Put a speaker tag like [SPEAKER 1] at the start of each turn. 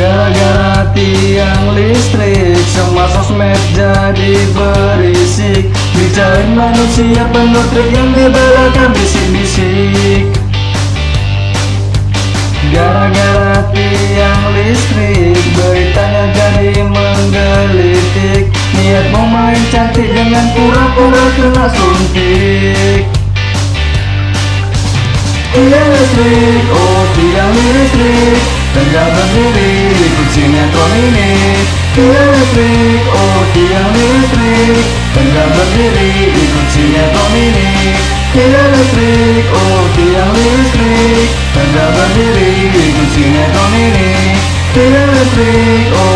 [SPEAKER 1] Gara-gara tiang listrik Semua sosmed jadi berisik. Bicara manusia penuh yang di belakang bisik-bisik. Gara-gara tiang listrik Beritanya jadi menggelitik. Niat mau main cantik dengan pura-pura kena suntik. Tiang listrik, oh tiang listrik. Tegak berdiri Tiang listrik, oh tiang listrik Tegak berdiri ikut Tiang listrik, oh tiang listrik Tegak berdiri ikut Tiang listrik, oh